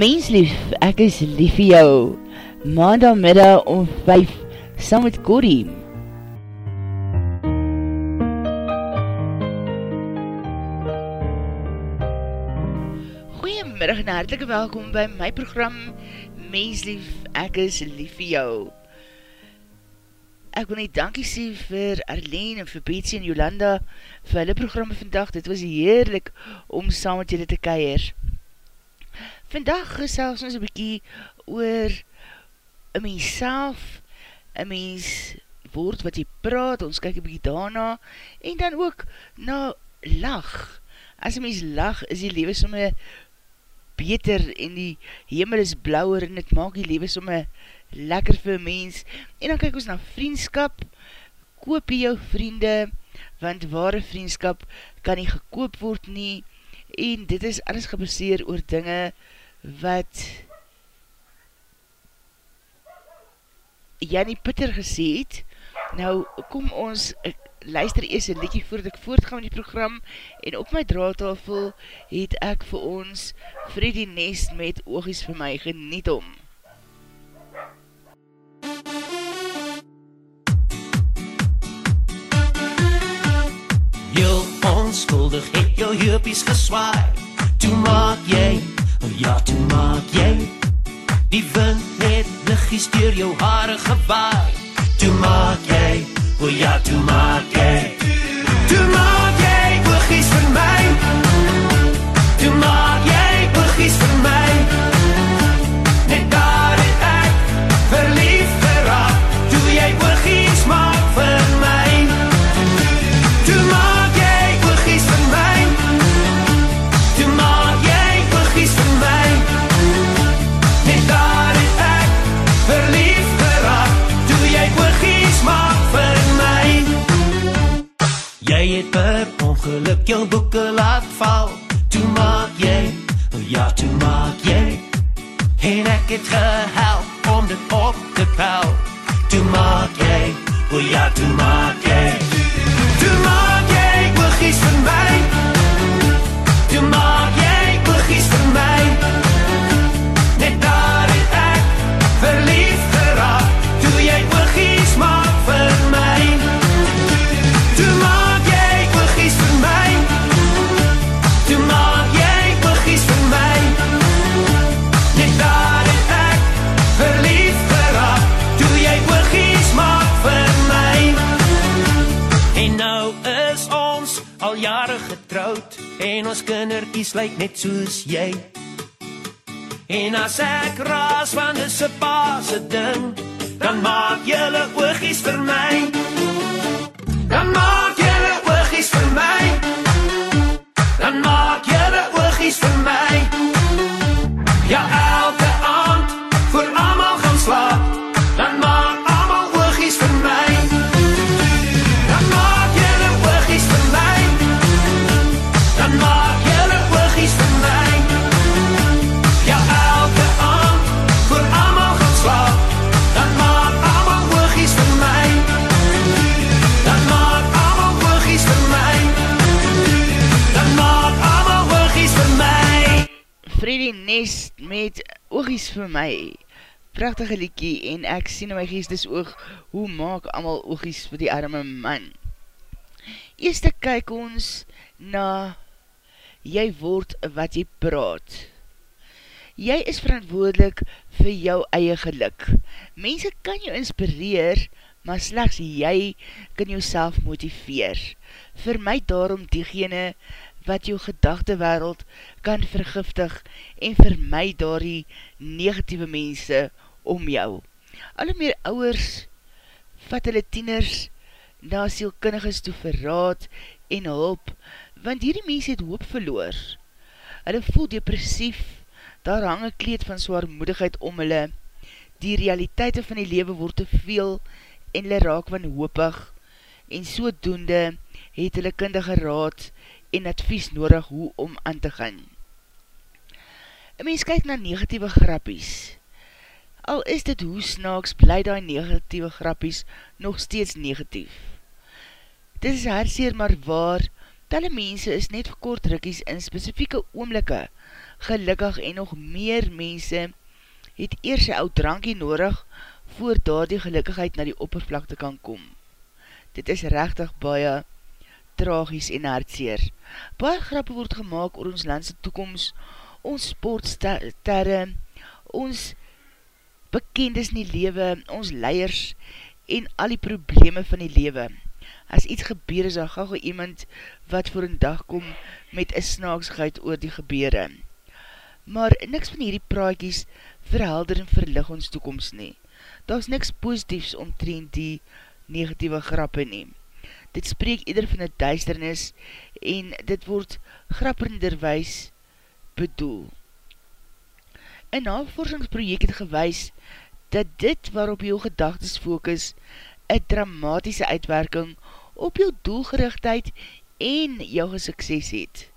Menslief, ek is lief vir jou. Maandagmiddag om 5, saam met Corrie. Goeiemiddag en hartelike welkom by my program Menslief, ek is lief vir jou. Ek wil nie dankie sê vir Arlene en vir Betsy en Jolanda vir hulle programme vandag. Dit was heerlik om saam met julle te keier. Vandag gesels ons een bykie oor een mens self, een mens woord wat jy praat, ons kyk een bykie daarna, en dan ook na lach. As een mens lach, is die lewe somme beter, en die hemel is blauwer, en het maak die lewe somme lekker vir mens. En dan kyk ons na vriendskap, koop jy jou vriende, want ware vriendskap kan nie gekoop word nie, en dit is alles gebaseer oor dinge, wat Jannie Pitter gesê het. Nou, kom ons, ek luister eers een liedje voordat ek voortgaan in die program en op my draadtafel het ek vir ons Freddy Nest met oogies vir my geniet om. Heel onskuldig het jou heupies geswaai Toe Oh ja, toe maak jy Die wind het liggies deur jou hare gewaai Nest met oogies vir my. Prachtige liekie en ek sien in my geest is oog hoe maak amal oogies vir die arme man. Eerste kyk ons na jy word wat jy praat. Jy is verantwoordelik vir jou eie geluk. Mense kan jou inspireer, maar slechts jy kan jou motiveer. My daarom diegene wat jou gedachte wereld kan vergiftig en vir my daar die negatieve mense om jou. Alle meer ouwers vat hulle tieners na sielkundiges toe verraad en hulp, want hierdie mense het hoop verloor. Hulle voel depressief, daar hang een kleed van zwaarmoedigheid om hulle, die realiteite van die lewe word te veel en hulle raak van hoopig, en sodoende het hulle kindige raad en advies nodig hoe om aan te gaan. Een mens kyk na negatieve grappies. Al is dit hoe snaaks, bly die negatieve grappies nog steeds negatief. Dit is herseer maar waar, Talle mense is net vir kort rikkies in specifieke oomlikke gelukkig en nog meer mense het eers een oud drankie nodig voor daar die gelukkigheid na die oppervlakte kan kom. Dit is rechtig baie tragies en hartseer. Baie grappe word gemaakt oor ons landse toekomst, ons sportsterre, ons bekendes in die lewe, ons leiers en al die probleme van die lewe. As iets gebeur is, dan gauw iemand wat voor een dag kom met een snaaksheid oor die gebeure. Maar niks van hierdie praatjies verhelder en verlig ons toekomst nie. Daar is niks positiefs omtrend die negatieve grappe neem. Dit spreek ieder van die duisternis en dit word grappenderwijs bedoel. Een navorsingsproject het gewys dat dit waarop jou gedagtes focus een dramatische uitwerking op jou doelgerichtheid en jou gesukses het.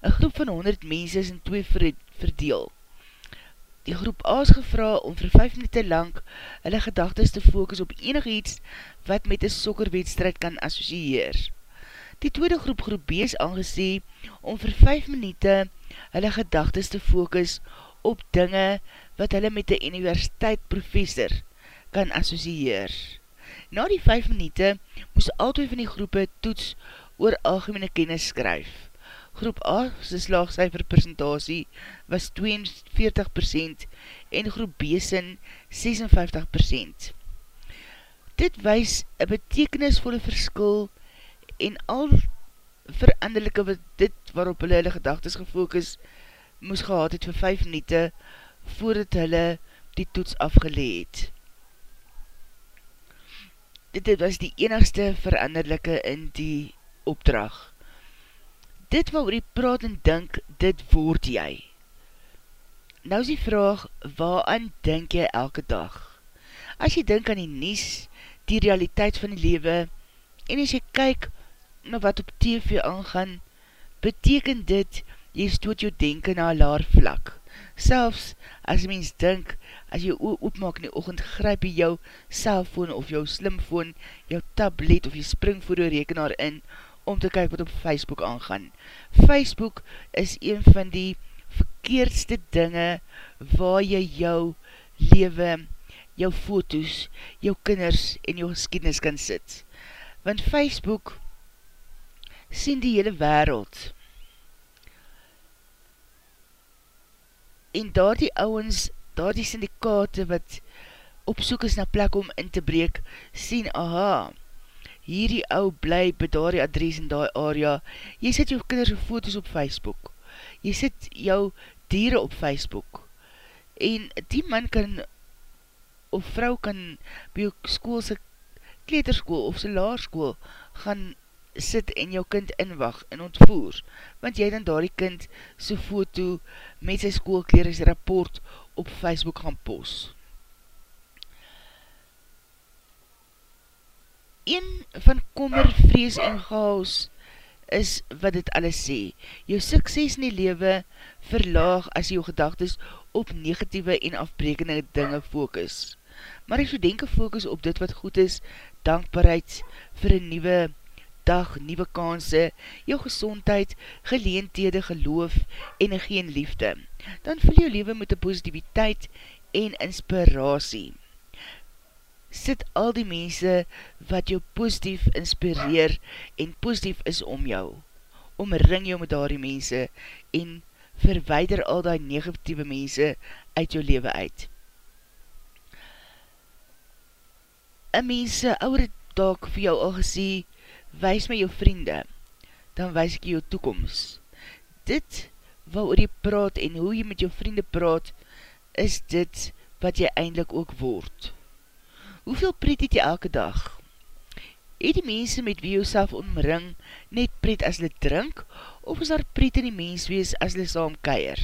Een groep van 100 mense is in twee verdeel. Die groep A is gevra om vir 5 minuten lang hulle gedagtes te focus op enig iets wat met een sokkerwedstrijd kan associeer. Die tweede groep groep B is aangesê om vir 5 minuten hulle gedagtes te focus op dinge wat hulle met die universiteit professor kan associeer. Na die 5 minuten moes al twee van die groepe toets oor algemene kennis skryf. Groep A sy slaagcijfer presentatie was 42% en groep B sin 56%. Dit wees een betekenisvolle verskil en al veranderlijke wat dit waarop hulle hulle gedagtes gefokus moes gehad het vir 5 minute voordat hulle die toets afgeleed. Dit was die enigste veranderlijke in die opdrag. Dit wat oor die praat en dink, dit word jy. Nou is die vraag, waaraan denk jy elke dag? As jy denk aan die nies, die realiteit van die lewe en as jy kyk na wat op TV aangaan, beteken dit jy stoot jou denken na laar vlak. Selfs as mens dink, as jy oor oopmaak in die ochend, grijp jy jou cellfoon of jou slimfoon, jou tablet of jy spring voor jou rekenaar in om te kyk wat op Facebook aangaan. Facebook is een van die verkeerdste dinge waar jy jou lewe jou foto's, jou kinders en jou geskiednis kan sit. Want Facebook sien die hele wereld. En daar die ouwens, daar die syndikate wat opsoek is na plek om in te breek, sien, aha, hierdie ou bly by daar die adres in die area, jy sit jou kinders foto's op Facebook, jy sit jou dieren op Facebook, en die man kan of vrou kan by jou schoolse kleterskool of sy laarskool gaan sit en jou kind inwag en ontvoer, want jy dan daar die kind so foto met sy schoolkleer rapport op Facebook gaan pos. Een van kommer, vrees en chaos is wat dit alles sê. Jou sukses in die lewe verlaag as jou gedagtes op negatieve en afbrekende dinge focus maar as jy denken focus op dit wat goed is, dankbaarheid vir een nieuwe dag, nieuwe kanse, jou gezondheid, geleentede, geloof en geen liefde, dan vul jou leven met die positiviteit en inspiratie. Sit al die mense wat jou positief inspireer en positief is om jou, omring jou met daar die mense en verweider al die negatieve mense uit jou leven uit. een mense ouwe dag vir jou al gesê, wees my jou vriende, dan wees ek jou toekomst. Dit, wat oor jy praat en hoe jy met jou vriende praat, is dit wat jy eindelijk ook word. Hoeveel pret het jy elke dag? Het die mense met wie jou self omring net pret as hulle drink, of is daar pret in die mens wees as hulle saam keier?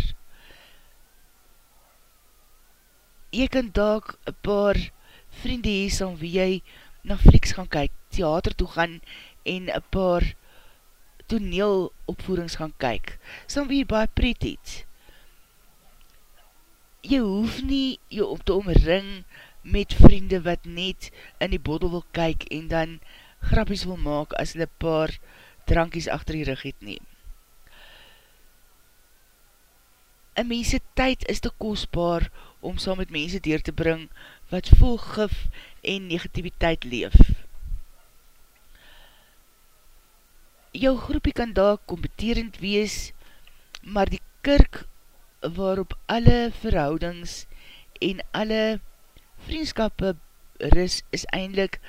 Jy kan dag een paar vriende hees aan wie jy na flieks gaan kyk, theater toe gaan en een paar toneel opvoerings gaan kyk, sal wie jy baie pret het. Jy hoef nie jy om te omring met vriende wat net in die boddel wil kyk en dan grappies wil maak as hulle paar drankies achter die rug het neem. Een mense tyd is te kostbaar om saam met mense deur te bring wat vol gif en negativiteit leef. Jou groepie kan daar competerend wees, maar die kirk waarop alle verhoudings en alle vriendskappe ris is eindelijk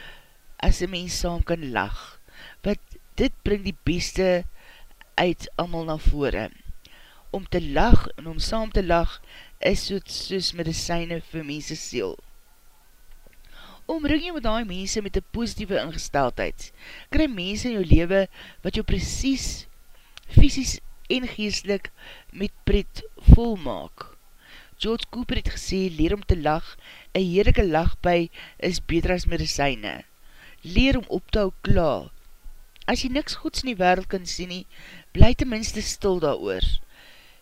as een mens saam kan lag, wat dit bring die beste uit allemaal na vore. Om te lag en om saam te lag is soos, soos medicijne vir mense siel. Omring jy met die mense met die positieve ingesteldheid, kry mense in jou lewe wat jou precies, fysisk en geestelik met pret volmaak. George Cooper het gesê, leer om te lag, een heerlijke lach by is beter as medicijne. Leer om op te hou klaar. As jy niks goeds in die wereld kan sien nie, bly tenminste stil daar oor.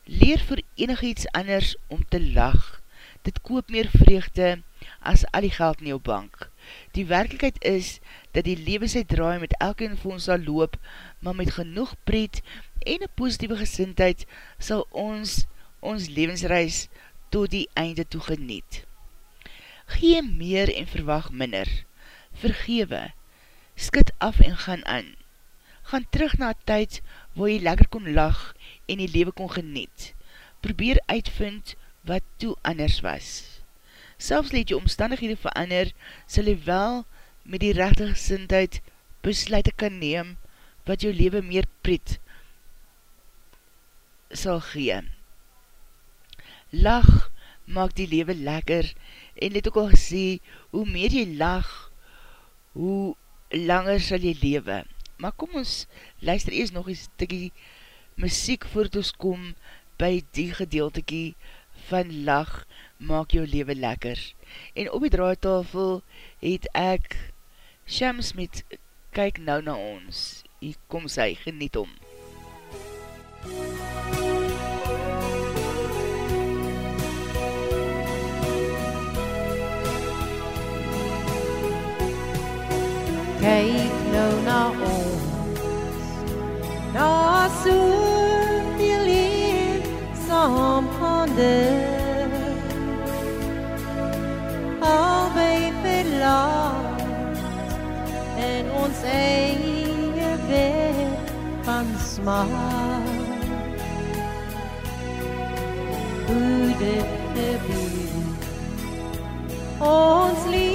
Leer vir enig iets anders om te lach. Dit koop meer vreugde as al die geld in jou bank. Die werkelijkheid is, dat die lewe sy draai met elke van ons sal loop, maar met genoeg pret en een positieve gesintheid sal ons ons levensreis tot die einde toe geniet. Gee meer en verwag minder. Vergewe, skit af en gaan aan. Gaan terug na tyd waar jy lekker kon lag en die lewe kon geniet. Probeer uitvind wat toe anders was. Selfs leed jy omstandighede verander, sal jy wel met die rechte gesintheid besluit kan neem wat jou lewe meer pret sal gee. Lach maak die lewe lekker en het ook al gesê, hoe meer jy lach, hoe langer sal jy lewe. Maar kom ons luister eers nog een stikkie muziek voort ons kom by die gedeeltekie van lach maak jou lewe lekker. En op die draaitafel het ek Shams met kyk nou na ons. Hier kom sy, geniet om. MUZIEK kyk nou na ons daar leef saam hande albei verlaat en ons eie weg van smaak hoe dit gebeur ons lief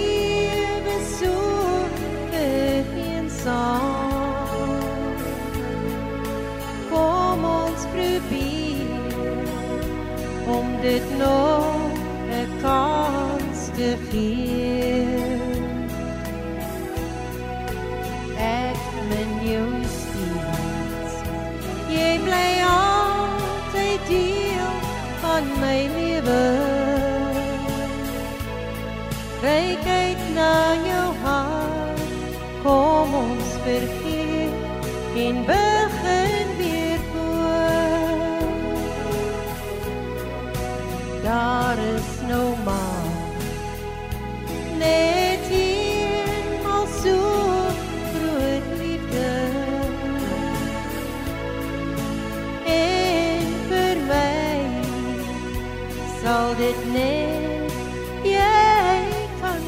dit nog 'n kans te gee. Ek min jou steeds. Jy bly altyd deel van my lewe. Kyk uit na jou hart. Kom ons vergeet en begin dit net jy kan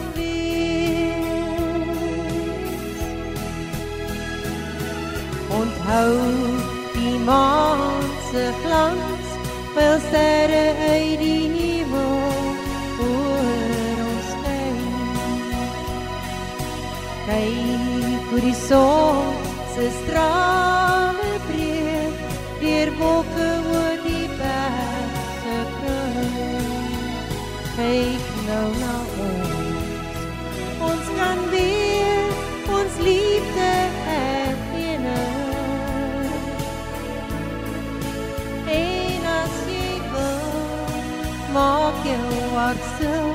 Onthou die maan se glans, wel sterre uit die hemel oor ons skyn. Kyk hoe die son se strale breek deur wolke jou hart stil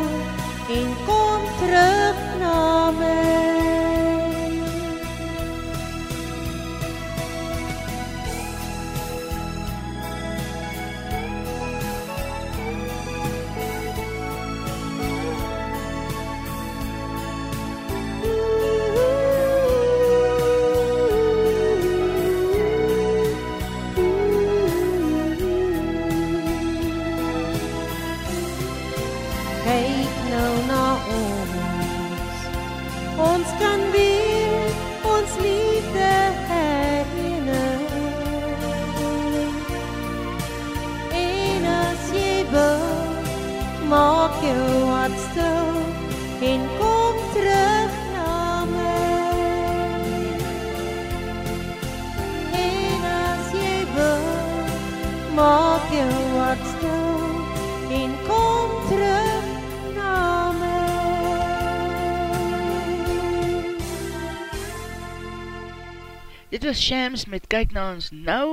Dit was Shams met Kyk na ons nou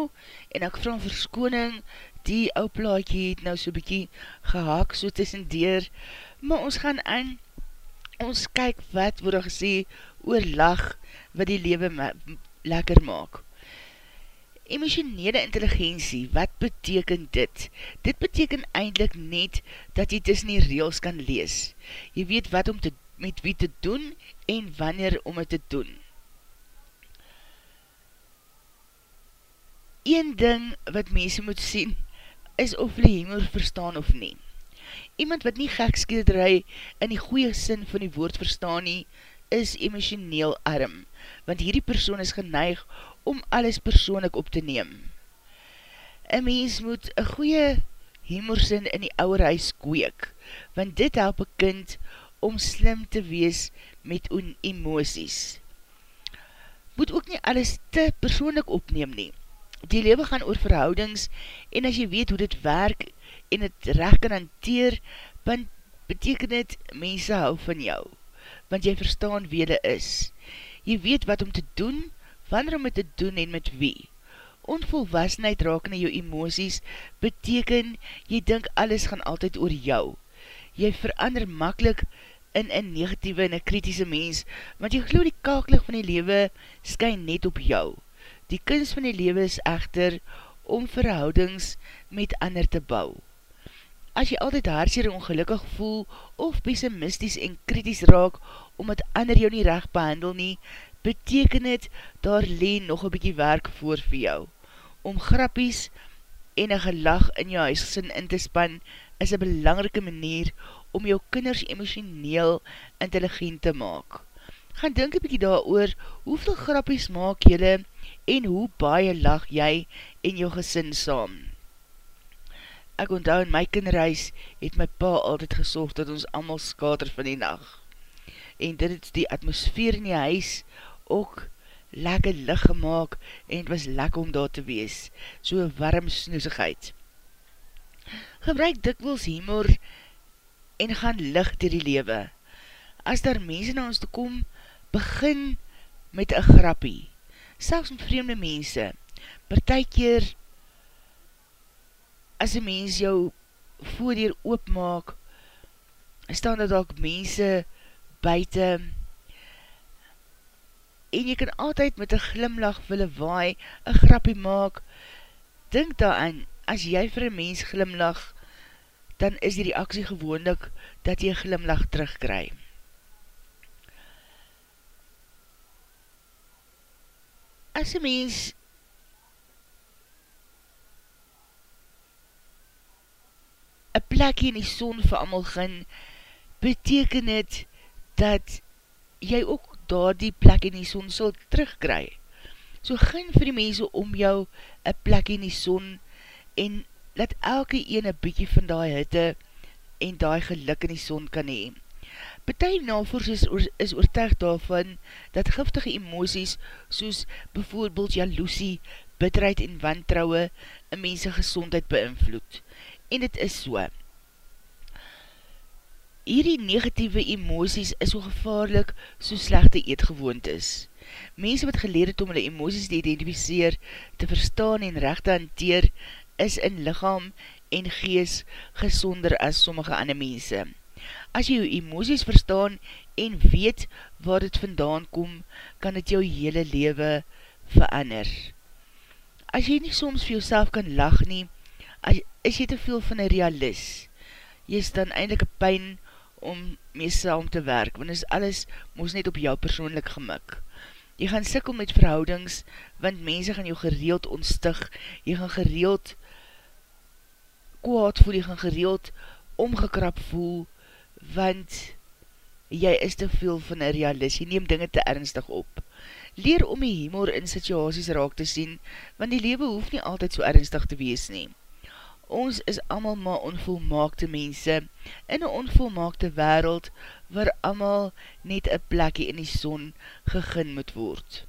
en ek vraag verskoning, die ou plaatje het nou so bykie gehaak so tussen deur, maar ons gaan aan, ons kyk wat word gesê oor lag wat die lewe lekker maak. Emotionele intelligentie, wat beteken dit? Dit beteken eindelijk net dat jy tussen die reels kan lees. Jy weet wat om te, met wie te doen en wanneer om het te doen. Een ding wat mense moet sien, is of hulle humor verstaan of nie. Iemand wat nie gekskilderij in die goeie sin van die woord verstaan nie, is emotioneel arm, want hierdie persoon is geneig om alles persoonlik op te neem. Een mens moet een goeie humorsin in die ouwe huis kweek, want dit help een kind om slim te wees met emoties. Moet ook nie alles te persoonlik opneem nie die lewe gaan oor verhoudings en as jy weet hoe dit werk en het recht kan hanteer, want beteken het mense hou van jou, want jy verstaan wie hulle is. Jy weet wat om te doen, wanneer om het te doen en met wie. Onvolwassenheid raak na jou emoties, beteken jy dink alles gaan altyd oor jou. Jy verander makkelijk in een negatieve en een kritische mens, want jy geloof die kakelig van die lewe skyn net op jou. Die kunst van die lewe is echter om verhoudings met ander te bou. As jy altyd haarseer ongelukkig voel of pessimisties en kritisch raak omdat ander jou nie recht behandel nie, beteken het daar leen nog een bykie werk voor vir jou. Om grappies en een gelag in jou huisgesin in te span is een belangrike manier om jou kinders emotioneel intelligent te maak. Gaan denk een bykie daar oor, hoeveel grappies maak jylle en hoe baie lag jy en jou gesin saam. Ek onthou in my kinderhuis het my pa altyd gesorg dat ons allemaal skater van die nacht. En dit het die atmosfeer in die huis ook lekker lig gemaakt en het was lekker om daar te wees, so warm snoesigheid. Gebruik dikwils humor en gaan lig dier die lewe. As daar mense na ons te kom, begin met een grappie selfs met vreemde mense, partijkeer, as een mens jou voordeur oopmaak, staan dat ook mense buiten, en jy kan altyd met een glimlach wille waai, een grappie maak, dink daaraan, as jy vir een mens glimlach, dan is die reaksie gewoonlik, dat jy glimlach terugkryg. As een mens een plekje in die son vir amal gaan, beteken het dat jy ook daar die plek in die son sal terugkry. So gin vir die mense om jou een plek in die son en laat elke ene bykie van die hitte en die geluk in die son kan hee. Betuie navoers is, is oortuig daarvan dat giftige emoties soos bijvoorbeeld jaloesie, bitterheid en wantrouwe een mense gezondheid beïnvloed. En dit is so. Hierdie negatieve emoties is so gevaarlik so slechte eetgewoond is. Mense wat geleer het om hulle emoties te identificeer, te verstaan en recht te hanteer, is in lichaam en gees gezonder as sommige ander mense. As jy jou emoties verstaan en weet waar dit vandaan kom, kan dit jou hele lewe verander. As jy nie soms vir jouself kan lach nie, is jy te veel van een realist. Jy is dan eindelijk een pijn om mee saam te werk, want is alles moes net op jou persoonlik gemik. Jy gaan sikkel met verhoudings, want mense gaan jou gereeld ontstig, jy gaan gereeld kwaad voel, jy gaan gereeld omgekrap voel, want jy is te veel van een realist, jy neem dinge te ernstig op. Leer om die humor in situasies raak te sien, want die lewe hoef nie altyd so ernstig te wees nie. Ons is allemaal maar onvolmaakte mense in een onvolmaakte wereld waar allemaal net een plekje in die son gegin moet word.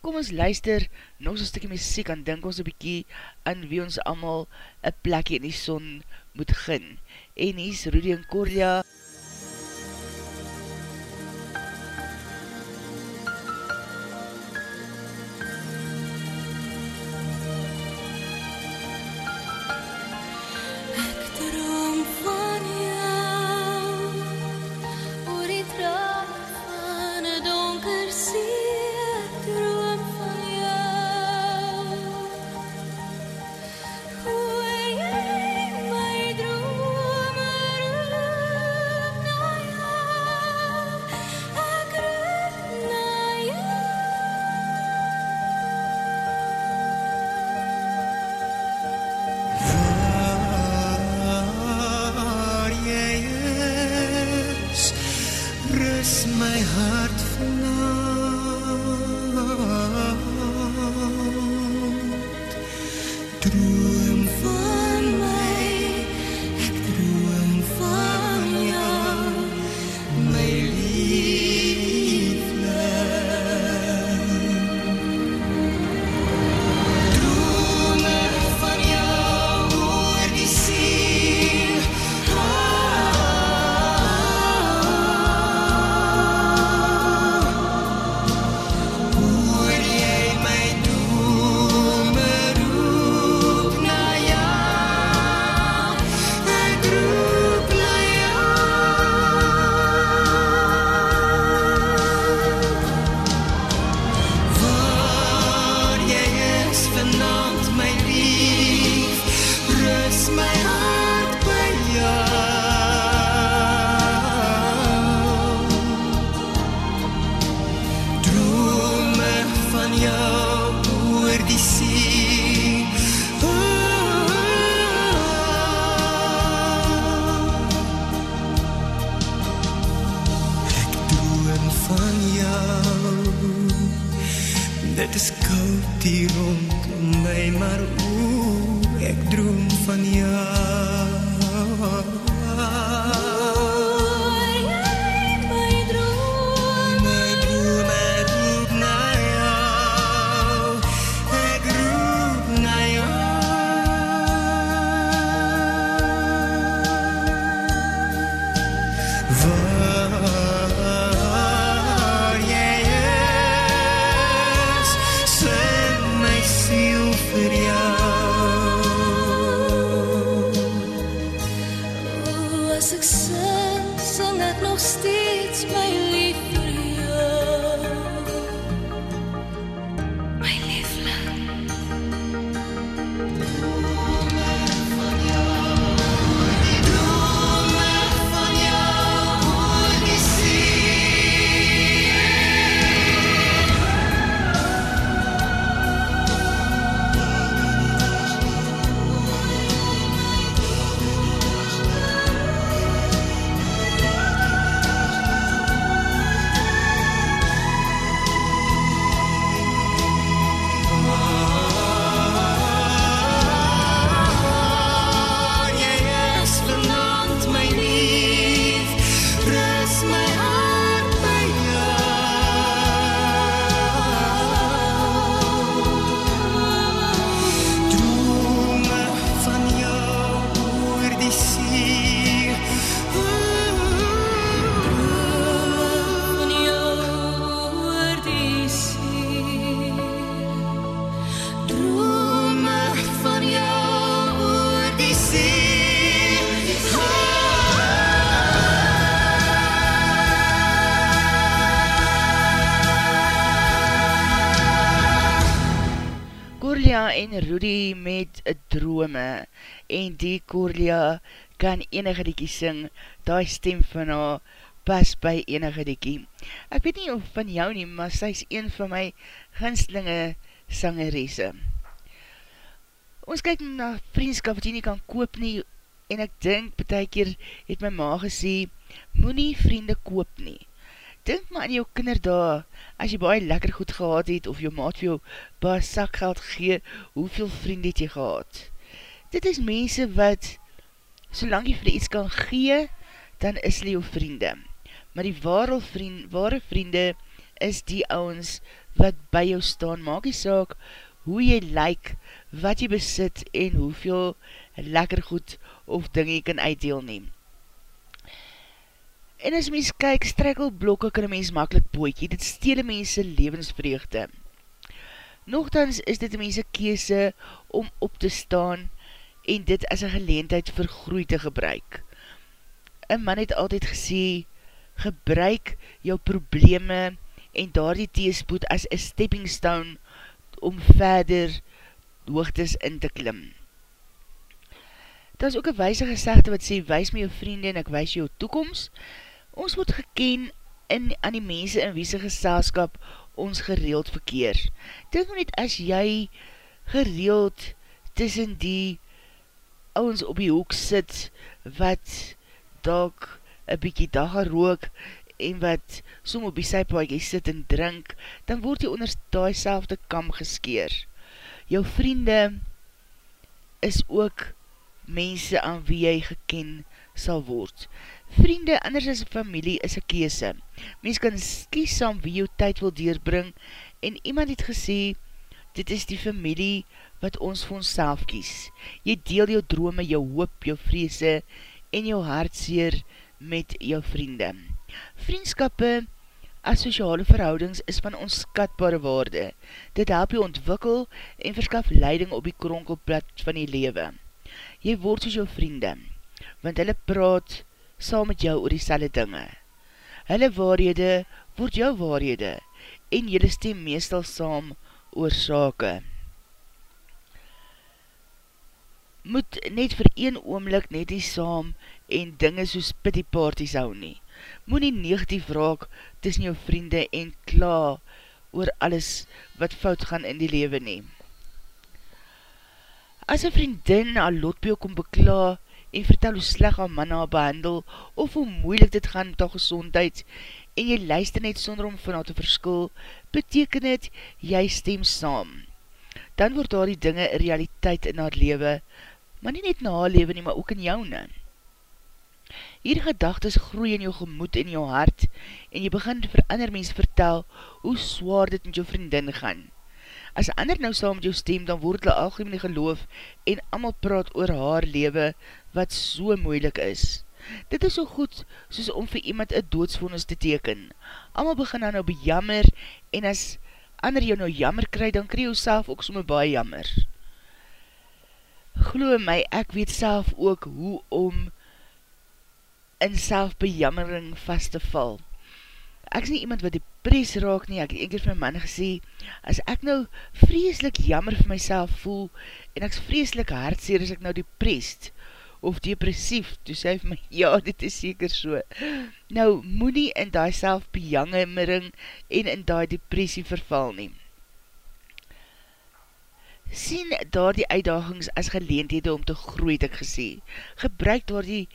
Kom ons luister nog so'n stukkie muziek en denk ons een bykie aan wie ons allemaal een plekje in die son moet gin. En hier is Rudy en Cordia. maar hoe ik droom van jou. Rudy met drome en die Corlia kan enige diekie sing, die stem van haar pas by enige diekie. Ek weet nie of van jou nie, maar sy is een van my ginslinge sangerese. Ons kyk na vriendskap wat jy nie kan koop nie en ek dink, betek hier het my ma gesê, moet nie vriende koop nie. Dink maar aan jou kinderdaag, as jy baie lekker goed gehad het, of jou maat vir jou baie sakgeld gee, hoeveel vriend het jy gehad? Dit is mense wat, solang jy vir iets kan gee, dan is hulle jou vriende. Maar die ware, vriend, ware vriende is die ouwens wat by jou staan. Maak die saak hoe jy lyk, wat jy besit en hoeveel lekker goed of ding jy kan uitdeel neem. En as mens kyk, strekkelblokke kan een mens makkelijk boekie, dit stele mense levensvreugde. Nogthans is dit mense kese om op te staan en dit as een geleentheid vir groei te gebruik. Een man het altyd gesê, gebruik jou probleme en daar die teespoed as een stepping stone om verder hoogtes in te klim. Daar is ook een wijze gezegde wat sê, wijs my jou vriende en ek wijs jou toekomst. Ons word geken in, aan die mense in wie sy geselskap ons gereeld verkeer. Moet net as jy gereeld tussen die ouwens op die hoek sit, wat dalk een bykie dagga rook, en wat som op die sypaadjie sit en drink, dan word jy onder die selfde kam geskeer. Jou vriende is ook mense aan wie jy geken sal word. Vriende, anders as familie, is een kese. Mens kan kies saam wie jou tyd wil deurbring en iemand het gesê, dit is die familie wat ons vir ons self kies. Jy deel jou drome, jou hoop, jou vreese en jou hartseer met jou vriende. Vriendskappe as sociale verhoudings is van onskatbare waarde. Dit help jy ontwikkel en verskaf leiding op die kronkelplat van die lewe. Jy word soos jou vriende, want hulle praat saam met jou oor die selle dinge. Hulle waarhede word jou waarhede en jylle stem meestal saam oor sake. Moet net vir een oomlik net die saam en dinge soos pity parties hou nie. Moet nie negatief raak tussen jou vriende en kla oor alles wat fout gaan in die lewe neem. As een vriendin na lotbeel kom bekla en vertel hoe sleg haar man haar behandel of hoe moeilik dit gaan met haar gezondheid en jy luister net sonder om van haar te verskil, beteken het jy stem saam. Dan word daar die dinge realiteit in haar lewe, maar nie net na haar lewe nie, maar ook in jou nie. Hier gedagtes groei in jou gemoed en jou hart en jy begin vir ander mens vertel hoe zwaar dit met jou vriendin gaan. As ander nou saam met jou stem, dan word hulle algemeen geloof en amal praat oor haar lewe wat so moeilik is. Dit is so goed soos om vir iemand een doodsvonnis te teken. Amal begin dan nou bejammer en as ander jou nou jammer kry, dan kry jou self ook somme baie jammer. Geloof my, ek weet self ook hoe om in selfbejammering vast te val ek is nie iemand wat die pres raak nie, ek het een keer vir my man gesê, as ek nou vreselik jammer vir myself voel, en ek is vreselik hartseer as ek nou die prest, of depressief, toe sê vir my, ja, dit is seker so. Nou, moet nie in die selfbejangering en in die depressie verval neem. Sien daar die uitdagings as geleendhede om te groei, het ek gesê. Gebruik daar die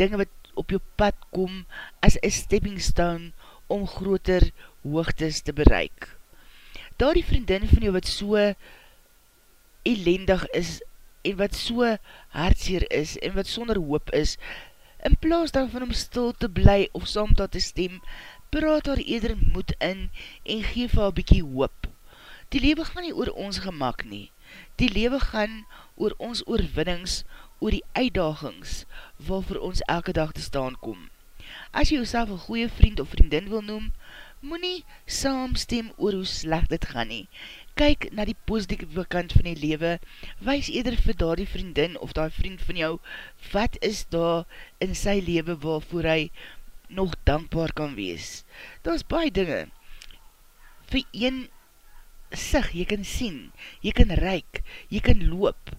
dinge wat op jou pad kom as a stepping stone om groter hoogtes te bereik. Daar die vriendin van jou wat so elendig is en wat so hartseer is en wat sonder hoop is, in plaas daarvan om stil te bly of saam dat te stem, praat haar eerder moed in en geef haar bykie hoop. Die lewe gaan nie oor ons gemak nie. Die lewe gaan oor ons oorwinnings, oor die uitdagings, waarvoor ons elke dag te staan kom. As jy jouself een goeie vriend of vriendin wil noem, moet nie saamstem oor hoe sleg dit gaan nie. Kyk na die positieve kant van die lewe, wees eerder vir daar die vriendin of daar vriend van jou, wat is daar in sy lewe waarvoor hy nog dankbaar kan wees. Daar is baie dinge. Vir een sig, jy kan sien, jy kan reik, jy kan loop.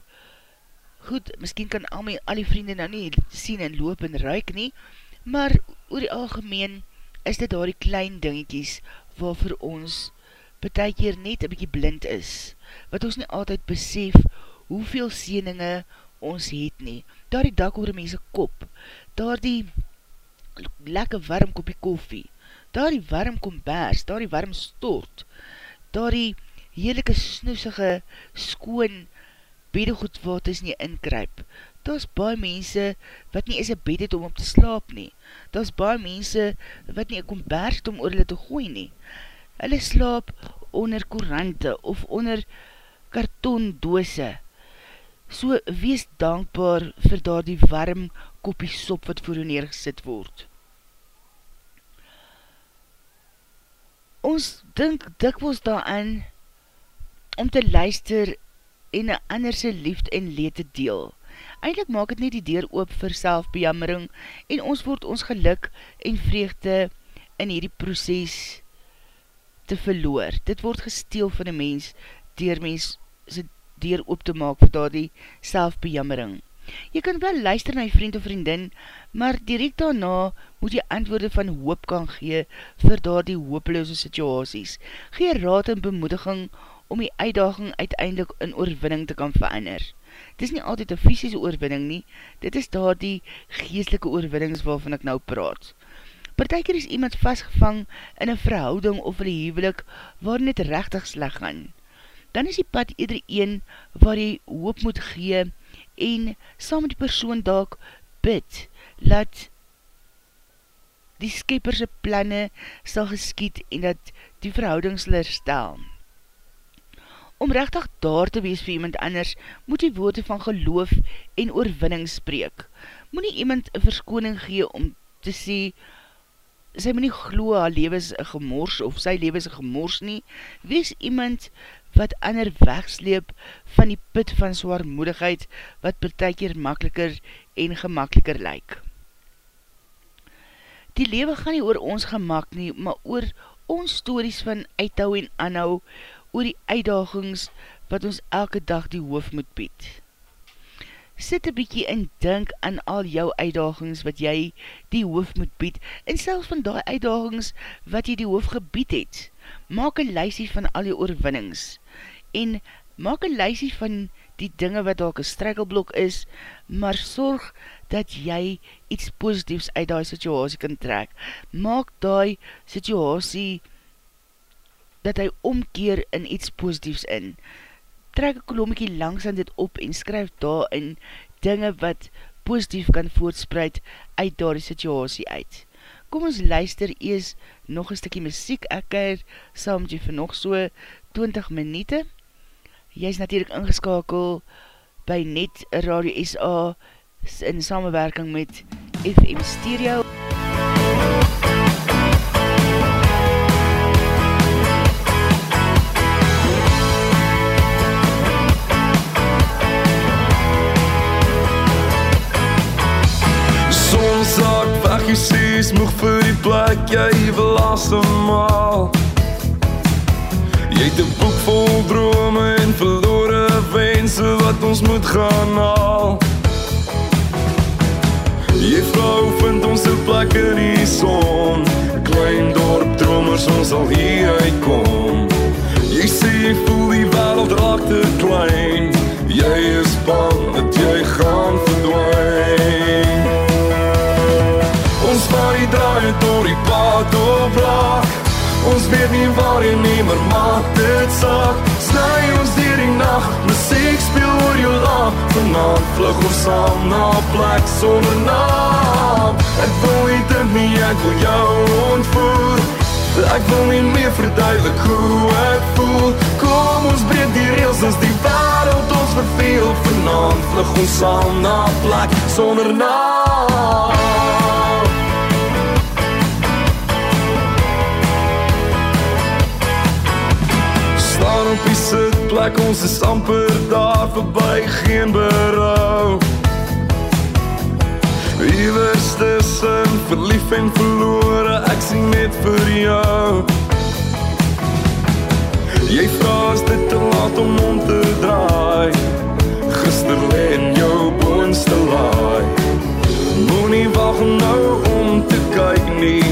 Goed, miskien kan al, my, al die vrienden nou nie sien en loop en ruik nie, maar oor die algemeen is dit daar die klein dingetjies waarvoor ons betek hier net een bykie blind is, wat ons nie altyd besef hoeveel sieninge ons het nie. Daar die dak oor die mense kop, daar die lekker warm kopie koffie, daar die warm kombers, daar die warm stort, daar die heerlijke snoesige skoon bedegoed wat is nie inkryp. Daar is baie mense wat nie is een bed het om op te slaap nie. Daar is baie mense wat nie een kombers het om oor hulle te gooi nie. Hulle slaap onder korante of onder kartondose. So wees dankbaar vir daar die warm kopie sop wat voor u neergesit word. Ons dink dikwels daaraan om te luister en een anderse liefde en leed te deel. Eindelijk maak het nie die deur oop vir selfbejammering en ons word ons geluk en vreugde in hierdie proces te verloor. Dit word gesteel van die mens dier mens sy deur oop te maak vir daar die selfbejammering. Jy kan wel luister na jy vriend of vriendin, maar direct daarna moet jy antwoorde van hoop kan gee vir daar die hopeloze situasies. Gee raad en bemoediging om die uitdaging uiteindelik in oorwinning te kan verander. Dit is nie altyd een fysische oorwinning nie, dit is daar die geestelike oorwinnings waarvan ek nou praat. Partijker is iemand vastgevang in een verhouding of in die hevelik waar net rechtig sleg gaan. Dan is die pad ieder een waar jy hoop moet gee en saam met die persoon daak bid, laat die skepperse planne sal geskiet en dat die verhouding sal herstel. Om rechtig daar te wees vir iemand anders, moet die woorde van geloof en oorwinning spreek. Moet nie iemand een verskoning gee om te sê, sy moet nie glo haar lewens een gemors of sy lewens een gemors nie, wees iemand wat ander wegsleep van die put van zwaarmoedigheid wat betekier makkeliker en gemakkeliker lyk. Die lewe gaan nie oor ons gemak nie, maar oor ons stories van uithou en anhou, oor die uitdagings wat ons elke dag die hoof moet bied. Sit een bykie en dink aan al jou uitdagings wat jy die hoof moet bied en selfs van die uitdagings wat jy die hoof gebied het. Maak een lysie van al jou oorwinnings en maak een lysie van die dinge wat ook een strijkelblok is, maar sorg dat jy iets positiefs uit die situasie kan trek. Maak die situasie dat hy omkeer in iets positiefs in. Trek een kolomiekie langs aan dit op en skryf daar in dinge wat positief kan voortspreid uit daar die situasie uit. Kom ons luister ees nog een stikkie muziek ekker, saam met jy vir nog so 20 minute. Jy is natuurlijk ingeskakel by Net Radio SA in samenwerking met FM Stereo. Jy sê is moeg vir die plek jy wil laaste maal. Jy het een boek vol drome en verloore wense wat ons moet gaan haal. Jy vrou vind ons een plek in die son. Klein dorp dromers ons al hier uitkom. Jy sê jy voel die wereld raak te klein. Jy is bang dat jy gaan die pad op laag Ons weet nie waar jy nie, maar maak dit saak Snij ons dier die nacht, muziek speel oor jou laag Vanavond vlug ons saam na plek sonder naam. Ek nie dink nie, ek wil jou ontvoer Ek wil nie meer verduidelik hoe ek voel. Kom ons breed die rails as die wereld ons verveel Vanavond vlug ons saam na plek sonder naam op die sitplek, ons is amper daar voorbij, geen berou. Iwers tussen verlief en verloore, ek sien net vir jou. Jy vraag is dit te laat om om te draai, gister leen jou boonste laai. Moe nie wacht nou om te kyk nie,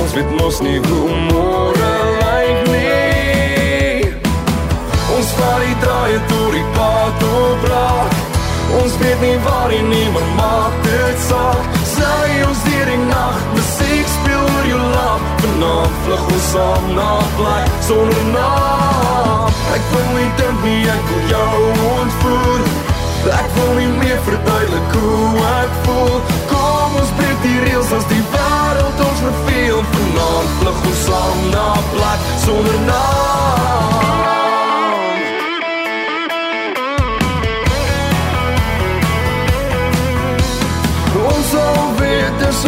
ons weet mos nie hoe morgen Vaar die draaie door die pad op raak Ons weet nie waar jy nie, maar maak dit saak. Sy ons dier die nacht, muziek speel oor jou lap. Vanavond vlug ons saam na plek sonder naam. Ek wil nie dink nie, ek wil jou ontvoer. Ek wil nie meer verduidelik hoe ek voel. Kom ons breek die reels as die wereld ons beveel Vanavond vlug ons saam na plek sonder naam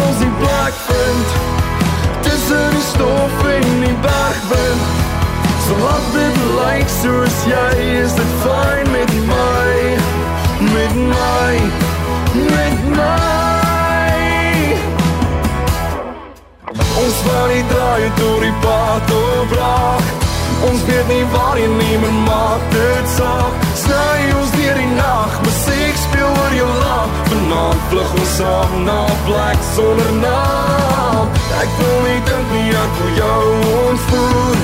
ons die plek vind. Tussen die stof en die bergwind So laat dit lyk soos jy Is dit fijn met my Met my Met my Ons waar die draai door die pad op raak Ons weet nie waar jy nie, maar maak dit saak Sny ons dier die nacht, muziek speel oor jou laag Vanavond vlug ons saam na plek sonder naam. Ek wil nie dink nie, ek wil jou ontvoer.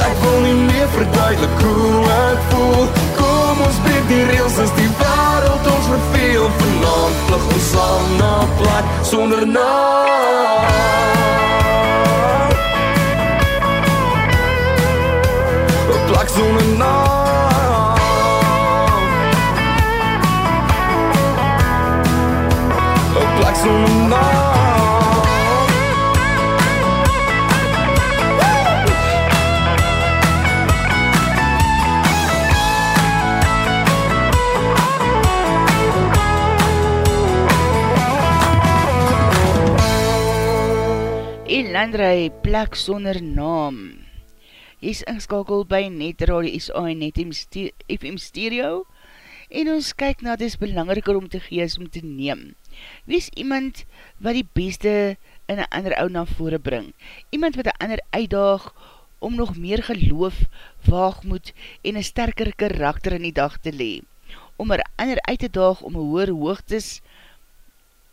Ek wil nie meer verduidelik hoe ek voel. Kom ons breek die reels as die wereld ons beveel Vanavond vlug ons saam na plek sonder naam. 'n plek sonder naam. Landry, plek sonder naam. Jy is ingeskakel by Net Radio SA en Net FM Stereo en ons kyk na, het is belangriker om te gees om te neem. Wees iemand wat die beste in een ander ou na vore bring. Iemand wat een ander uitdaag om nog meer geloof, waagmoed en een sterker karakter in die dag te lee. Om er ander uit te daag om een hoer hoogtes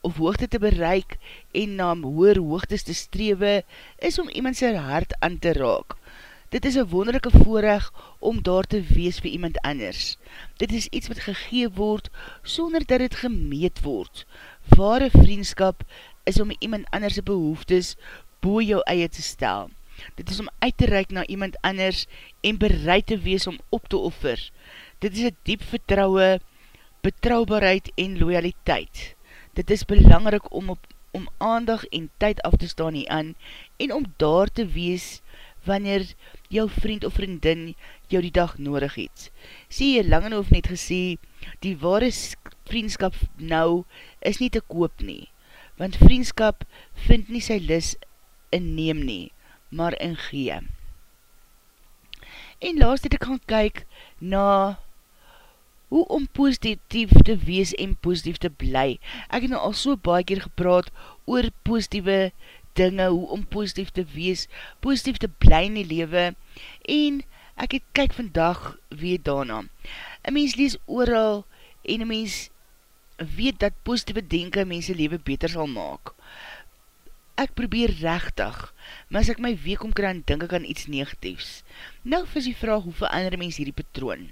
of hoogte te bereik en na hoer hoogtes te strewe, is om iemand sy hart aan te raak. Dit is een wonderlijke voorrecht om daar te wees vir iemand anders. Dit is iets wat gegee word, sonder dat het gemeet word. Ware vriendskap is om iemand anders behoeftes boe jou eie te stel. Dit is om uit te reik na iemand anders en bereid te wees om op te offer. Dit is een diep vertrouwe, betrouwbaarheid en loyaliteit. Dit is belangrik om, op, om aandag en tyd af te staan nie aan en om daar te wees wanneer jou vriend of vriendin jou die dag nodig het. Sê jy lang en hoef net gesê, die ware vriendskap nou is nie te koop nie, want vriendskap vind nie sy lis in neem nie, maar in gee. En laatst het ek gaan kyk na hoe om positief te wees en positief te bly. Ek het nou al so baie keer gepraat oor positieve dinge, hoe om positief te wees, positief te bly in die lewe, en ek het kyk vandag weer daarna. Een mens lees ooral, en een mens weet dat positieve denken mense lewe beter sal maak. Ek probeer rechtig, maar as ek my week omkraan, denk ek aan iets negatiefs. Nou vis die vraag, hoe verander mens hierdie patroon?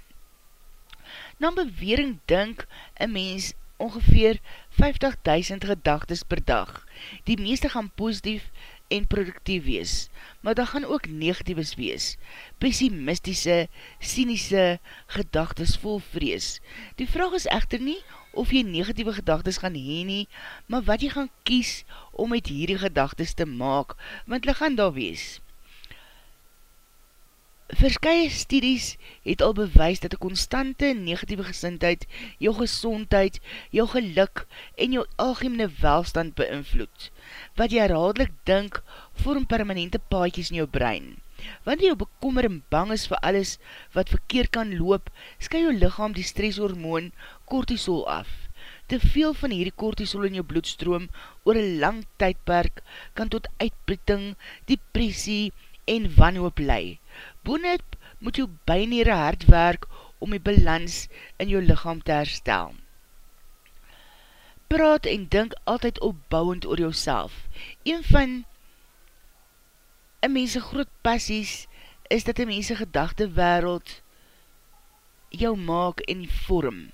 Na bewering dink een mens ongeveer 50.000 gedagtes per dag. Die meeste gaan positief en productief wees, maar daar gaan ook negatiefes wees. Pessimistische, cynische gedagtes vol vrees. Die vraag is echter nie of jy negatieve gedagtes gaan heen nie, maar wat jy gaan kies om met hierdie gedagtes te maak, want hulle gaan daar wees. Verskye studies het al bewys dat die constante negatieve gesintheid jou gezondheid, jou geluk en jou algemene welstand beïnvloed. Wat jy herhaaldelijk dink, vorm permanente paadjes in jou brein. Wanneer jy bekommer en bang is vir alles wat verkeer kan loop, skry jou lichaam die stresshormoon cortisol af. Te veel van hierdie cortisol in jou bloedstroom oor een lang tydperk kan tot uitputting, depressie en wanhoop leie. Boenet moet jou bijniere hard werk om die balans in jou lichaam te herstel. Praat en dink altyd opbouwend oor jou Een van een mense groot passies is dat een mense gedachte wereld jou maak en vorm.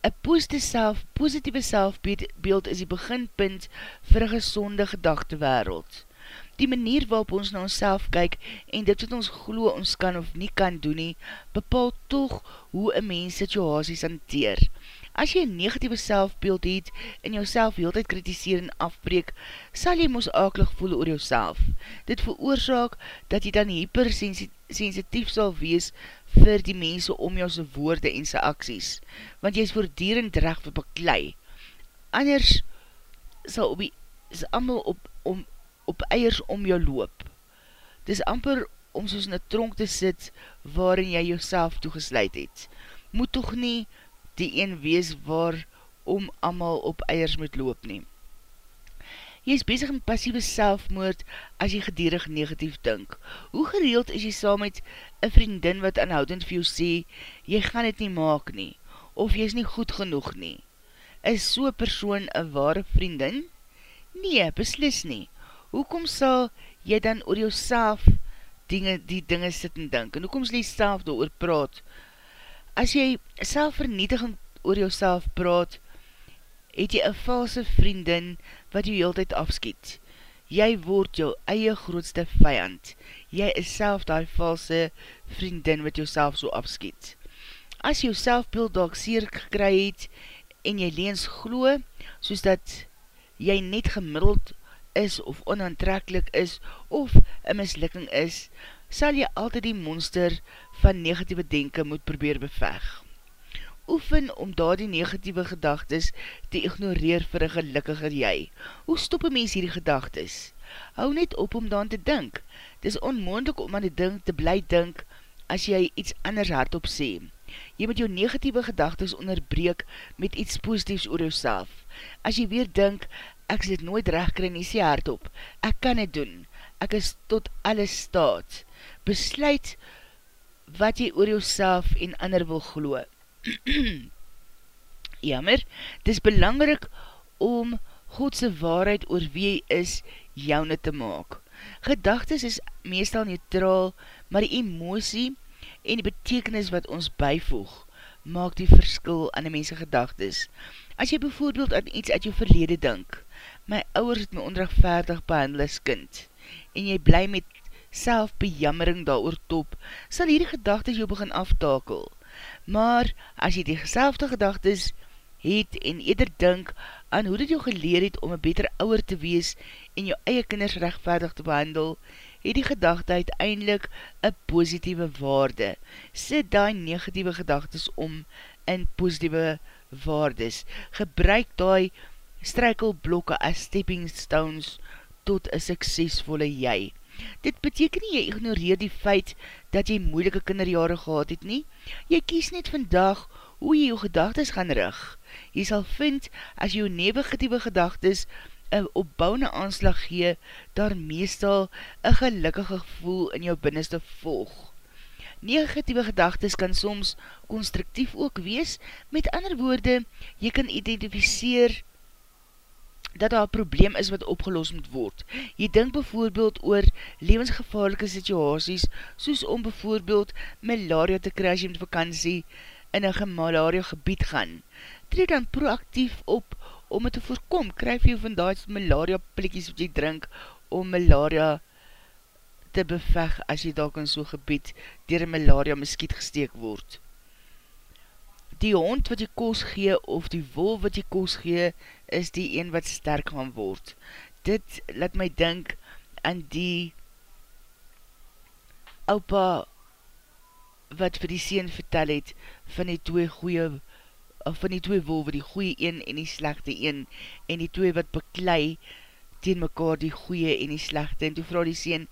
Een positieve, self, positieve selfbeeld is die beginpunt vir een gezonde gedachte wereld. Die manier waarop ons na ons kyk en dit wat ons glo ons kan of nie kan doen nie, bepaal toch hoe een mens situasies hanteer. As jy een negatieve selfbeeld het en jou self heel tyd kritiseer en afbreek, sal jy moes akelig voel oor jou self. Dit veroorzaak dat jy dan hypersensitief sal wees vir die mense om jou sy woorde en sy aksies, want jy is voordierend recht vir beklei. Anders sal op die, is amal op, om, op eiers om jou loop. Dis amper om soos in een tronk te sit waarin jy jouself toegesluit het. Moet toch nie die een wees waar om amal op eiers moet loop neem. Jy is bezig met passieve selfmoord as jy gedierig negatief dink. Hoe gereeld is jy saam met een vriendin wat aanhoudend vir jou sê, jy gaan het nie maak nie, of jy is nie goed genoeg nie. Is so'n persoon een ware vriendin? Nee, beslis nie. Hoekom sal jy dan oor jou dinge, die dinge sit en dink? En hoekom sal jy self daar praat? As jy selfvernietiging oor jou praat, het jy een valse vriendin wat jy heeltijd afskiet. Jy word jou eie grootste vijand. Jy is self die valse vriendin wat jou self so afskiet. As jou selfbeeld daak seer gekry het en jy leens glo, soos dat jy net gemiddeld is of onaantrekkelijk is of een mislukking is, sal jy altyd die monster van negatieve denken moet probeer beveg oefen om daar die negatieve gedagtes te ignoreer vir een gelukkiger jy. Hoe stop een mens hierdie gedagtes? Hou net op om daan te dink. Het is onmoendlik om aan die ding te bly dink as jy iets anders hardop sê. Jy moet jou negatieve gedagtes onderbreek met iets positiefs oor jouself. As jy weer dink, ek sê dit nooit recht kry nie, sê hardop. Ek kan het doen. Ek is tot alles staat. Besluit wat jy oor jouself en ander wil gloe. Jammer, het is belangrik om Godse waarheid oor wie hy is, joune te maak. Gedagtes is meestal neutraal, maar die emosie en die betekenis wat ons bijvoeg, maak die verskil aan die mense gedagtes. As jy bijvoorbeeld aan iets uit jou verlede dink, my ouwers het my onrechtvaardig behandel as kind, en jy bly met selfbejammering daar oor top, sal hierdie gedagtes jou begin aftakel maar as jy die geselfde gedagtes het en eerder dink aan hoe dit jou geleer het om een beter ouwer te wees en jou eie kinders rechtvaardig te behandel, het die gedachte uiteindelik een positieve waarde. Sit die negatieve gedagtes om in positieve waardes. Gebruik die strijkelblokke as stepping stones tot een suksesvolle jy. Dit beteken nie jy ignoreer die feit dat jy moeilike kinderjare gehad het nie. Jy kies net vandag hoe jy jou gedagtes gaan rig. Jy sal vind as jou negatieve gedagtes een opbouwende aanslag gee, daar meestal een gelukkige gevoel in jou binneste volg. Negatieve gedagtes kan soms constructief ook wees, met ander woorde, jy kan identificeer dat daar probleem is wat opgelos moet word. Jy denk bijvoorbeeld oor levensgevaarlike situasies, soos om bijvoorbeeld malaria te kry as jy met vakantie in een malaria gebied gaan. Tree dan proactief op om het te voorkom, kryf jy vandaag malaria plikkies wat jy drink om malaria te beveg as jy dalk in so'n gebied dier malaria miskiet gesteek word die hond wat jy koos gee of die wol wat jy koos gee is die een wat sterk gaan word. Dit laat my denk aan die opa wat vir die sien vertel het van die twee goeie van die twee wolwe, die goeie een en die slechte een en die twee wat beklei teen mekaar die goeie en die slechte en toe vraag die sien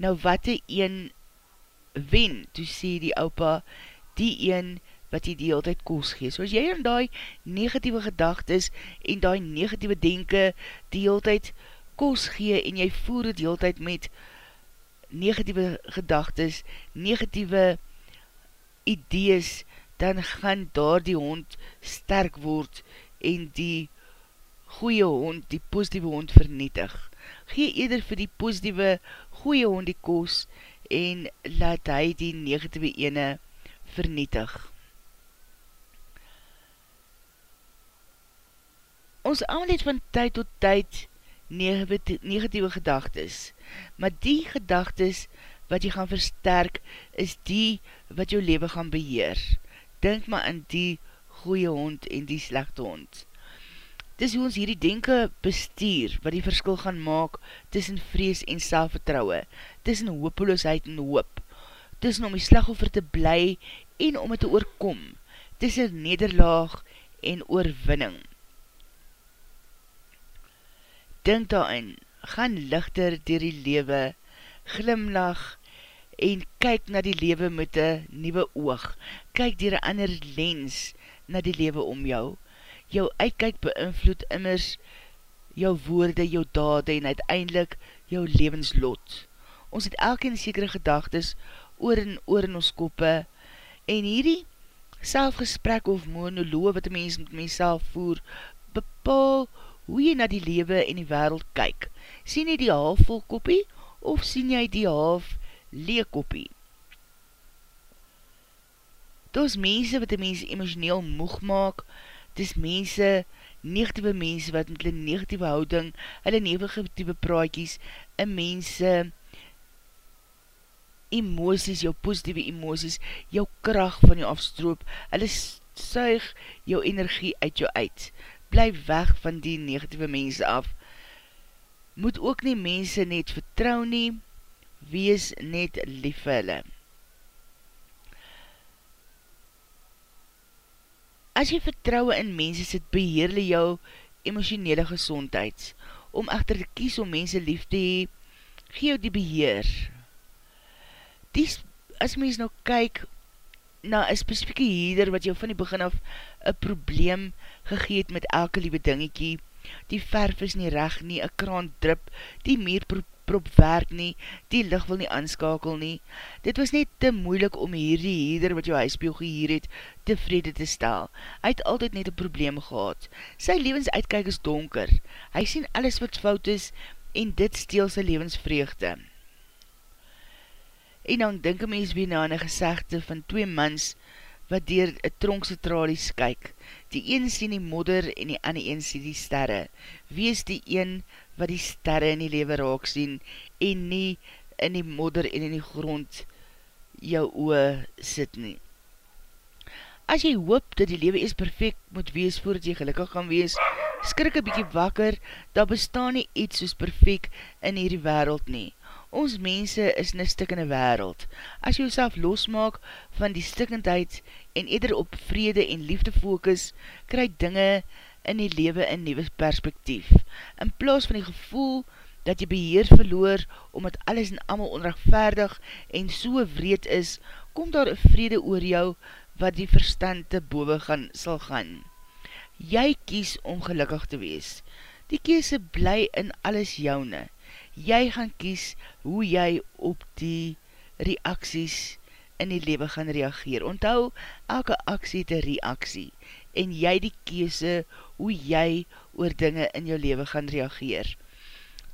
nou wat die een wen, toe sê die opa die een wat jy die hele tijd koos gee. So as jy in die negatieve gedagtes en die negatieve denke die hele tijd koos gee en jy voer het die hele tijd met negatieve gedagtes, negatieve idees, dan gaan daar die hond sterk word en die goeie hond, die positieve hond vernietig. Gee eerder vir die positieve goeie hond die koos en laat hy die negatieve ene vernietig. Ons allemaal het van tyd tot tyd negatieve gedagtes. Maar die gedagtes wat jy gaan versterk, is die wat jou leven gaan beheer. Denk maar aan die goeie hond en die slechte hond. Dis hoe ons hierdie denke bestuur, wat die verskil gaan maak tussen vrees en selfvertrouwe, tussen hopeloosheid en hoop, tussen om die slagoffer te bly en om het te oorkom, tussen nederlaag en oorwinning. Dink daarin, gaan lichter dier die lewe, glimlach en kyk na die lewe met een nieuwe oog, kyk dier een ander lens na die lewe om jou, jou uitkijk beïnvloed immers jou woorde, jou dade en uiteindelik jou levenslot. Ons het elkeen sekere gedagtes oor en oor in ons koppe en hierdie selfgesprek of monoloog wat die mens met myself voer, bepaal hoe jy na die lewe en die wereld kyk. Sien jy die half vol koppie of sien jy die half leek koppie? Doos mense wat die mens emotioneel moeg maak, dis mense, negatieve mense wat met hulle negatieve houding, hulle negatieve praatjies, en mense, emoties, jou positieve emoties, jou kracht van jou afstroop, hulle suig jou energie uit jou uit. Blijf weg van die negatieve mense af. Moet ook nie mense net vertrou nie, wees net lief vir hulle. As jy vertrouwe in mense sit, beheerle jou emotionele gezondheid. Om echter te kies om mense lief te hee, gee jou die beheer. Die, as mens nou kyk na een specifieke hieder wat jou van die begin af een probleem gegeet met elke liewe dingiekie, die verf is nie recht nie, een kraan drip, die meer pro prop werk nie, die licht wil nie aanskakel nie. Dit was net te moeilik om hierdie hieder wat jou huispeel gehier het, tevrede te stel. Hy het altyd net een probleem gehad. Sy levensuitkijk is donker. Hy sien alles wat fout is en dit steel sy levensvreugde. En dan denk een mens weer na een gezegde van twee mans wat dier een tronkse tralies kyk. Die een sien die modder en die ander een sien die sterre. Wie is die een wat die sterre in die lewe raak sien en nie in die modder en in die grond jou oe sit nie. As jy hoop dat die lewe is perfect moet wees voordat jy gelukkig gaan wees, skrik een bykie wakker, daar bestaan nie iets soos perfect in hierdie wereld nie. Ons mense is in een stikkende wereld. As jy jouself losmaak van die stikkendheid en eder op vrede en liefde focus, krij dinge in die lewe in nieuwe perspektief. In plaas van die gevoel dat jy beheer verloor, omdat alles en allemaal onrechtvaardig en so wreed is, kom daar een vrede oor jou, wat die verstand te boven gaan, sal gaan. Jy kies om gelukkig te wees. Die kiese bly in alles joune. Jy gaan kies hoe jy op die reaksies in die lewe gaan reageer. Onthou, elke aksie het een reaksie en jy die kiese hoe jy oor dinge in jou leven gaan reageer.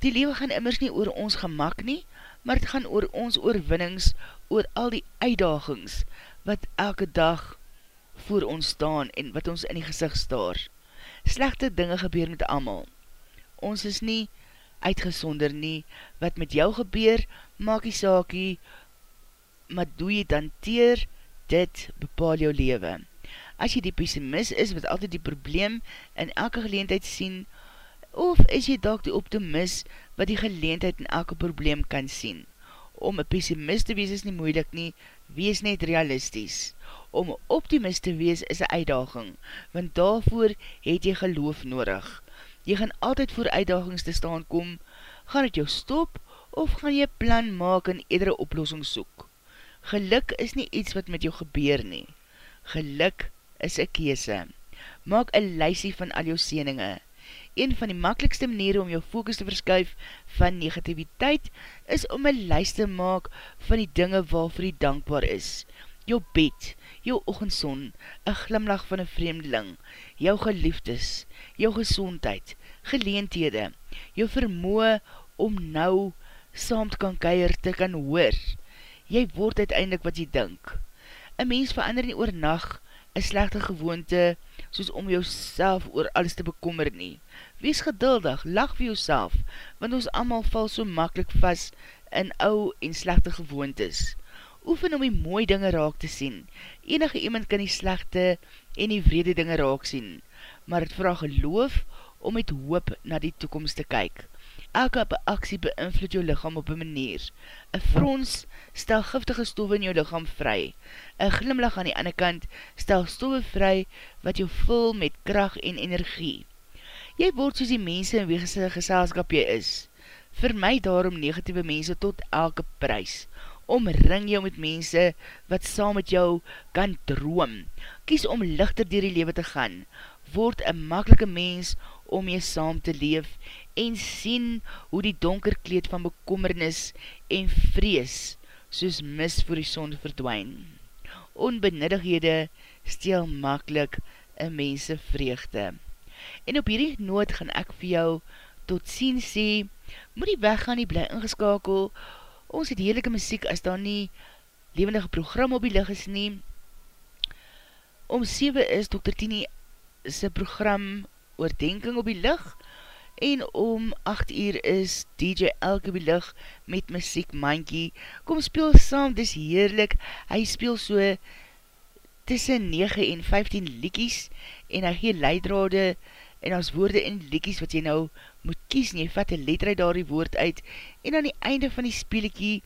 Die leven gaan immers nie oor ons gemak nie, maar het gaan oor ons oorwinnings, oor al die uitdagings, wat elke dag voor ons staan en wat ons in die gezicht staar. Slechte dinge gebeur met amal. Ons is nie uitgesonder nie, wat met jou gebeur, maak die saakie, maar doe jy dan teer, dit bepaal jou leven as jy die pessimist is wat altyd die probleem in elke geleentheid sien, of is jy dalk die optimist wat die geleentheid in elke probleem kan sien. Om een pessimist te wees is nie moeilik nie, wees net realisties. Om optimist te wees is een uitdaging, want daarvoor het jy geloof nodig. Jy gaan altyd voor uitdagings te staan kom, gaan het jou stop, of gaan jy plan maak en edere oplossing soek. Geluk is nie iets wat met jou gebeur nie. Geluk is een kese. Maak een lysie van al jou sieninge. Een van die makkelijkste maniere om jou focus te verskuif van negativiteit is om een lijst te maak van die dinge waarvoor jy dankbaar is. Jou bed, jou ochenson, een glimlach van een vreemdeling, jou geliefdes, jou gezondheid, geleentede, jou vermoe om nou saam te kan keir te kan hoor. Jy word uiteindelik wat jy dink. Een mens verander nie oor nacht een slechte gewoonte soos om jouself oor alles te bekommer nie. Wees geduldig, lach vir jouself, want ons allemaal val so makkelijk vast in ou en slechte gewoontes. Oefen om die mooi dinge raak te sien. Enige iemand kan die slechte en die vrede dinge raak sien, maar het vraag geloof om met hoop na die toekomst te kyk. Elke aksie beïnvloed jou lichaam op een manier. Een frons stel giftige stoffe in jou lichaam vry. Een glimlach aan die ander kant stel stoffe vry wat jou vul met kracht en energie. Jy word soos die mense in weegse geselskap jy is. Vermy daarom negatieve mense tot elke prijs. Omring jou met mense wat saam met jou kan droom. Kies om lichter dier die lewe te gaan. Word een makkelike mens om jy saam te leef en sien hoe die donker kleed van bekommernis en vrees soos mis voor die son verdwijn. Onbeniddighede steel makkelijk een mense vreugde. En op hierdie noot gaan ek vir jou tot sien sê, moet die weg gaan nie bly ingeskakel, ons het heerlijke muziek as daar nie levendige program op die lig is nie. Om 7 is Dr. Tini sy program oordenking op die lig, en om 8 uur is DJ Elke Belig met muziek Mankie. Kom speel saam, dis heerlik. Hy speel so tussen 9 en 15 liekies en hy gee leidrade en as woorde in liekies wat jy nou moet kies en jy vat een letter uit daar die woord uit en aan die einde van die speelikie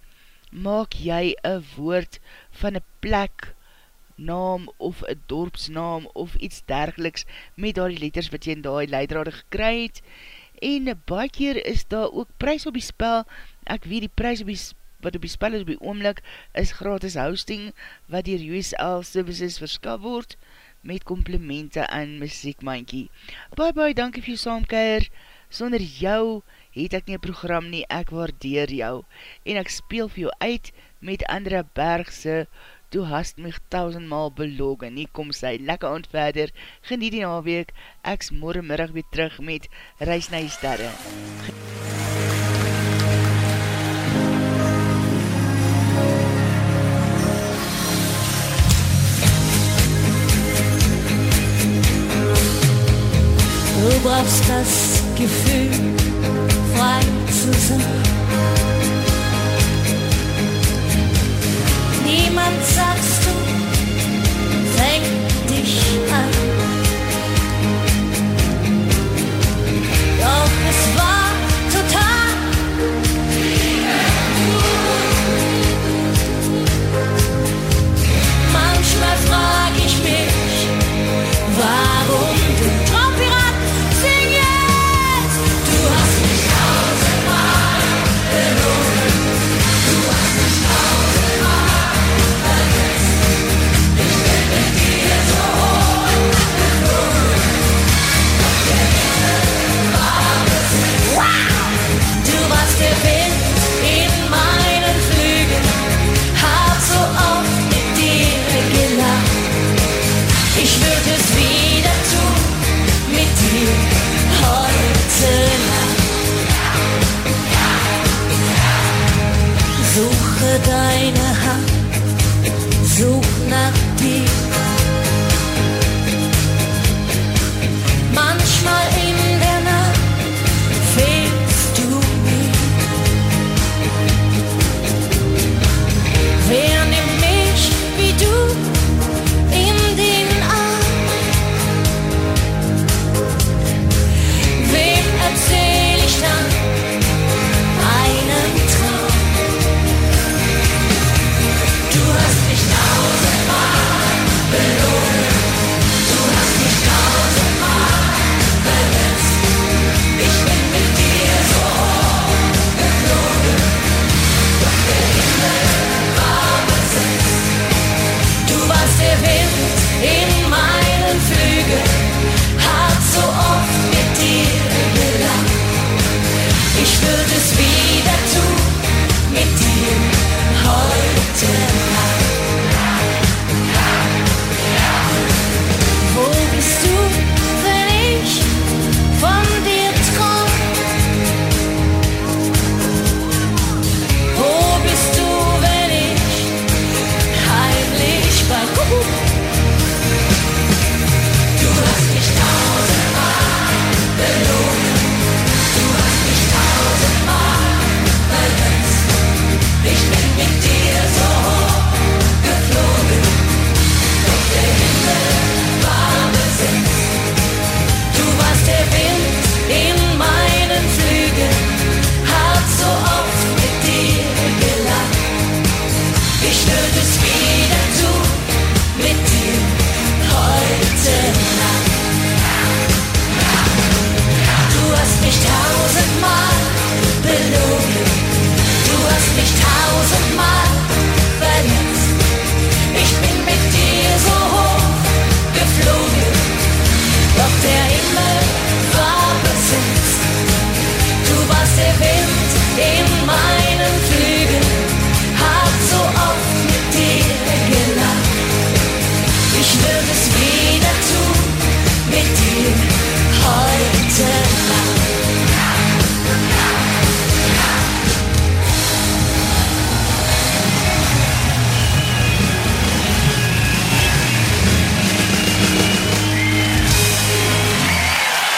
maak jy een woord van een plek naam of een dorpsnaam of iets dergeliks met daar die letters wat jy in daar die leidrade gekry het. En baie keer is daar ook prijs op die spel, ek weet die prijs op die, wat op die spel is op die oomlik, is gratis hosting, wat dier USL Services verskaf word, met komplimente aan muziek mankie. Bye bye, dankie vir jou saamkeer, sonder jou het ek nie program nie, ek waardeer jou, en ek speel vir jou uit met Andra Bergse, toe hast my tausendmaal belogen, nie kom sy, lekker aand verder, geniet die naweek, ek is morgenmiddag weer terug met Reis na die Sterre. Du brauchst das Gefühl, frei zu sein niemand sagst du, fängt dich an.